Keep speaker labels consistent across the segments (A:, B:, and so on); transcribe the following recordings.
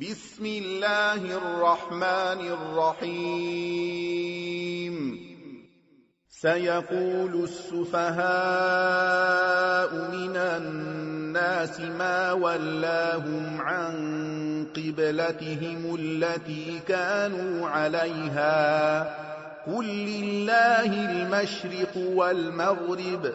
A: بسم الله الرحمن الرحيم. سيقول السفهاء من الناس ما ولاهم عن قبلتهم التي كانوا عليها. قل لله المشرق والمغرب.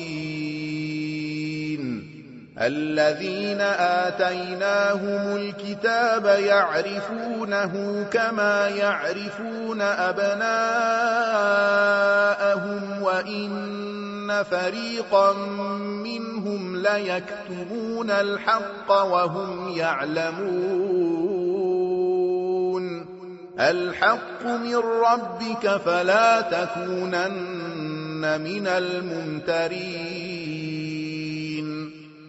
A: الذين آتيناهم الكتاب يعرفونه كما يعرفون أبناءهم وإن فريقا منهم ليكتمون الحق وهم يعلمون. الحق من ربك فلا تكونن من الممترين.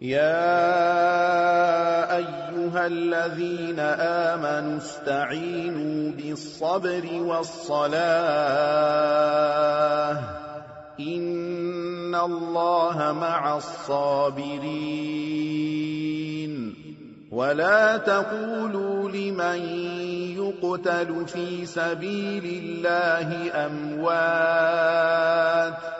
A: يا أيها الذين آمنوا استعينوا بالصبر والصلاة. إن الله مع الصابرين. ولا تقولوا لمن يقتل في سبيل الله أموات.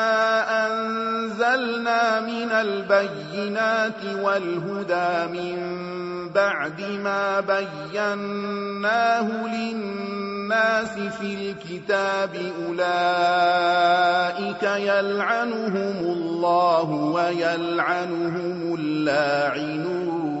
A: أنزلنا من البينات والهدى من بعد ما بيناه للناس في الكتاب أولئك يلعنهم الله ويلعنهم اللاعنون.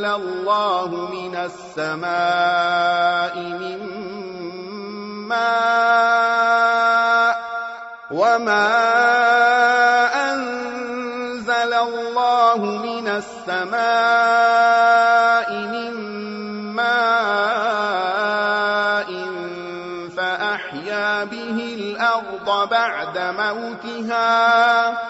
A: أنزل الله من السماء من ماء وما أنزل الله من السماء من ماء فأحيا به الأرض بعد موتها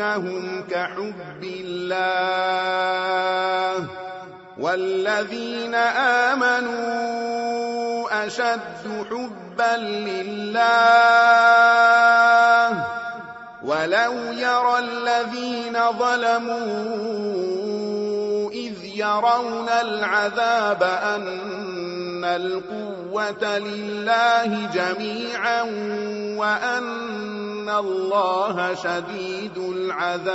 A: يحبونهم كحب الله والذين آمنوا أشد حبا لله ولو يرى الذين ظلموا إذ يرون العذاب أن القوة لله جميعا وأن الله شديد العذاب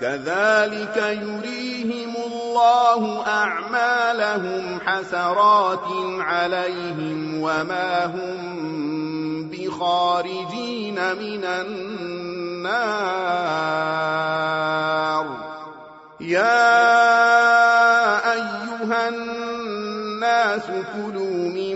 A: كذلك يريهم الله أعمالهم حسرات عليهم وما هم بخارجين من النار. يا أيها الناس كلوا مما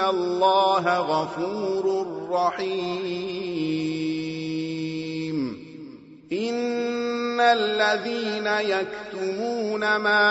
A: إن الله غفور رحيم. إن الذين يكتمون ما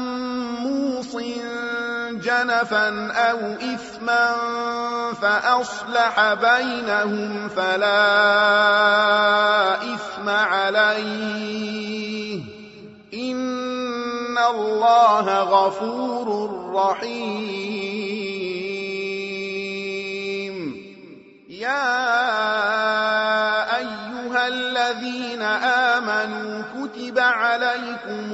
A: موص جنفا أو إثما فأصلح بينهم فلا إثم عليه. الله غفور رحيم. يا أيها الذين آمنوا كتب عليكم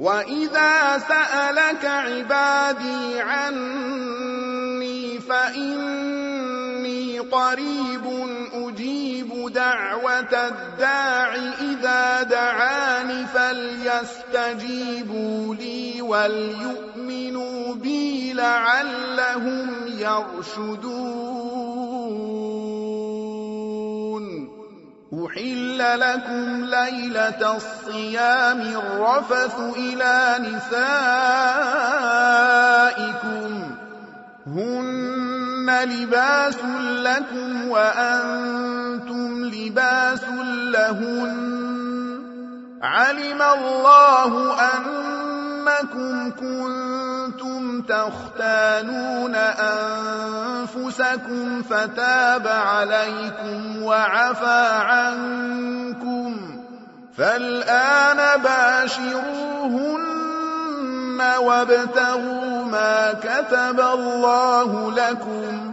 A: وإذا سألك عبادي عني فإني قريب أجيب دعوة الداع إذا دعاني فليستجيبوا لي وليؤمنوا بي لعلهم يرشدون أحل لكم ليلة الصيام الرفث إلى نسائكم هن لباس لكم وأنتم لباس لهن علم الله أنكم كنتم تختانون أنفسكم فتاب عليكم وعفى عنكم فالآن باشروهن وابتغوا ما كتب الله لكم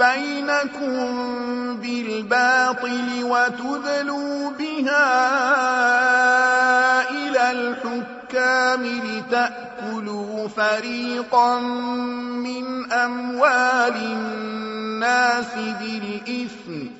A: بينكم بالباطل وتذلوا بها إلى الحكام لتأكلوا فريقا من أموال الناس بالإثم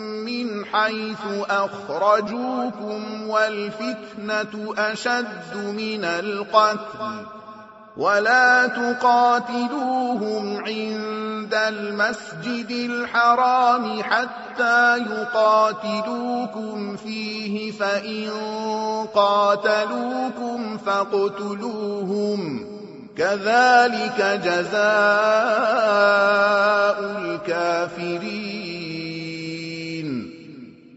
A: من حيث أخرجوكم والفتنة أشد من القتل ولا تقاتلوهم عند المسجد الحرام حتى يقاتلوكم فيه فإن قاتلوكم فاقتلوهم. كذلك جزاء الكافرين.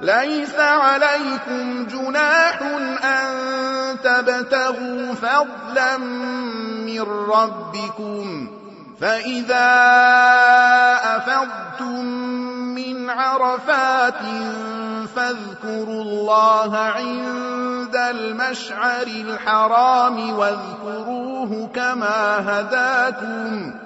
A: ليس عليكم جناح أن تبتغوا فضلا من ربكم. فإذا أفضتم من عرفات فاذكروا الله عند المشعر الحرام واذكروه كما هداكم.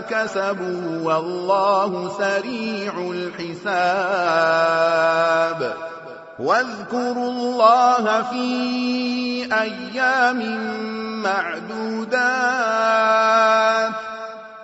A: كسبوا والله سريع الحساب. واذكروا الله في أيام معدودات.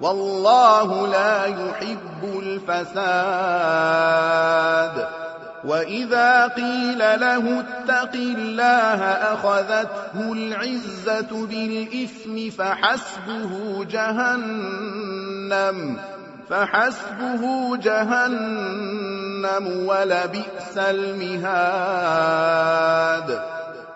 A: والله لا يحب الفساد. وإذا قيل له اتق الله أخذته العزة بالإثم فحسبه جهنم فحسبه جهنم ولبئس المهاد.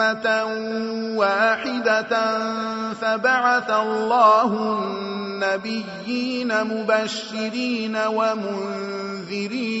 A: أمة واحدة فبعث الله النبيين مبشرين ومنذرين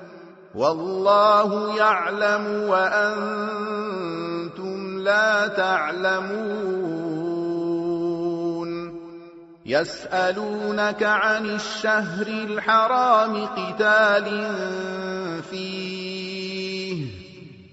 A: والله يعلم وأنتم لا تعلمون. يسألونك عن الشهر الحرام قتال فيه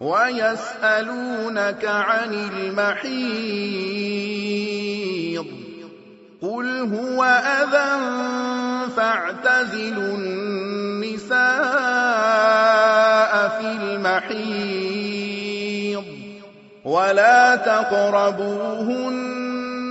A: ويسألونك عن المحيض قل هو أذى فاعتزلوا النساء في المحيض ولا تقربوهن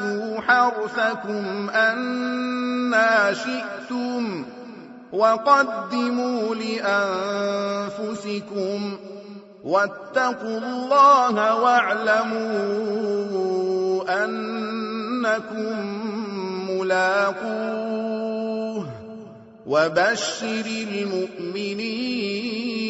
A: فأتوا حرثكم أنا شئتم وقدموا لأنفسكم واتقوا الله واعلموا أنكم ملاقوه وبشر المؤمنين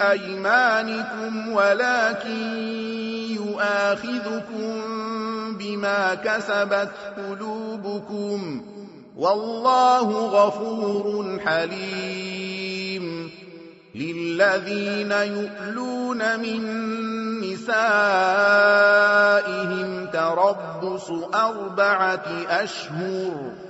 A: أيمانكم ولكن يؤاخذكم بما كسبت قلوبكم. والله غفور حليم. للذين يؤلون من نسائهم تربص أربعة أشهر.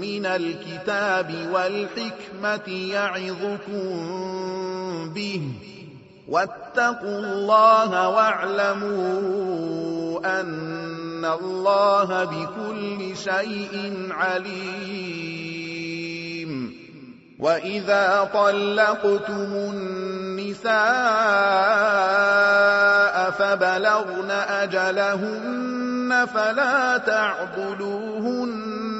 A: من الكتاب والحكمة يعظكم به. واتقوا الله واعلموا أن الله بكل شيء عليم. وإذا طلقتم النساء فبلغن أجلهن فلا تعضلوهن.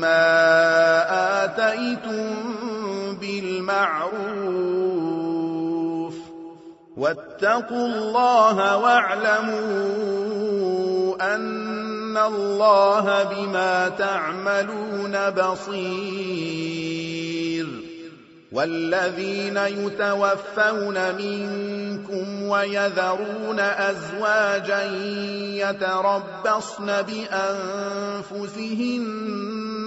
A: ما آتيتم بالمعروف واتقوا الله واعلموا أن الله بما تعملون بصير والذين يتوفون منكم ويذرون أزواجا يتربصن بأنفسهن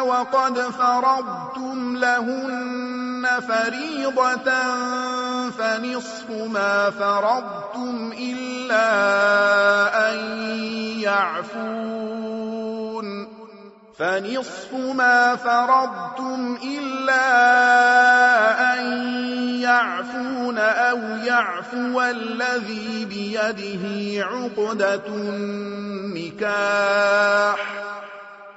A: وقد فرضتم لهن فريضة فنصف ما فرضتم إلا أن يعفون. فنصف ما فرضتم إلا أن يعفون أو يعفو الذي بيده عقدة النكاح.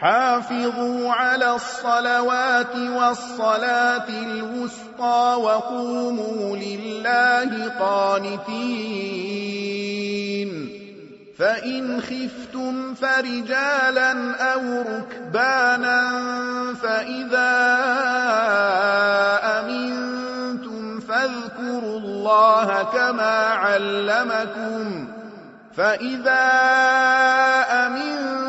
A: حافظوا على الصلوات والصلاة الوسطى وقوموا لله قانتين. فإن خفتم فرجالا أو ركبانا فإذا أمنتم فاذكروا الله كما علمكم. فإذا أمنتم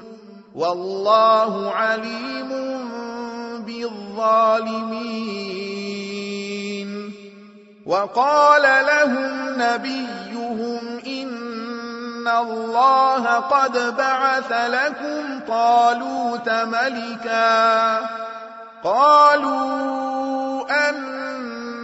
A: والله عليم بالظالمين. وقال لهم نبيهم إن الله قد بعث لكم طالوت ملكا. قالوا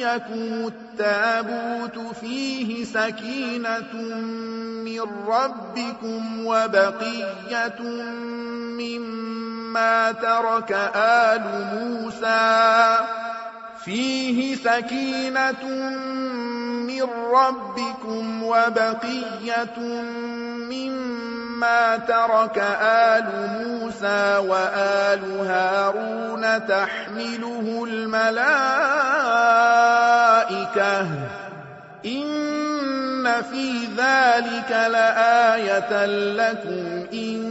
A: يأتيكم التابوت فيه سكينة من ربكم وبقية مما ترك آل موسى. فيه سكينة من ربكم وبقية مما ترك آل موسى وآل هارون تحمله الملائكة إن في ذلك لآية لكم إن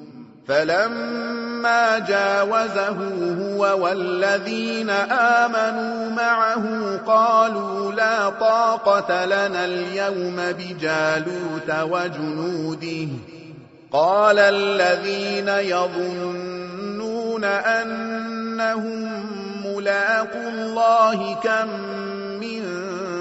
A: فلما جاوزه هو والذين آمنوا معه قالوا لا طاقة لنا اليوم بجالوت وجنوده. قال الذين يظنون أنهم ملاقوا الله كم من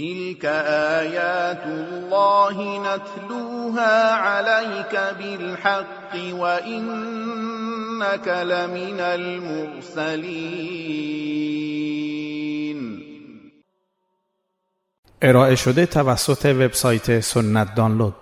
A: تلك آيات الله نتلوها عليك بالحق وإنك لمن المرسلين
B: ارائه شده توسط وبسایت سنت دانلود.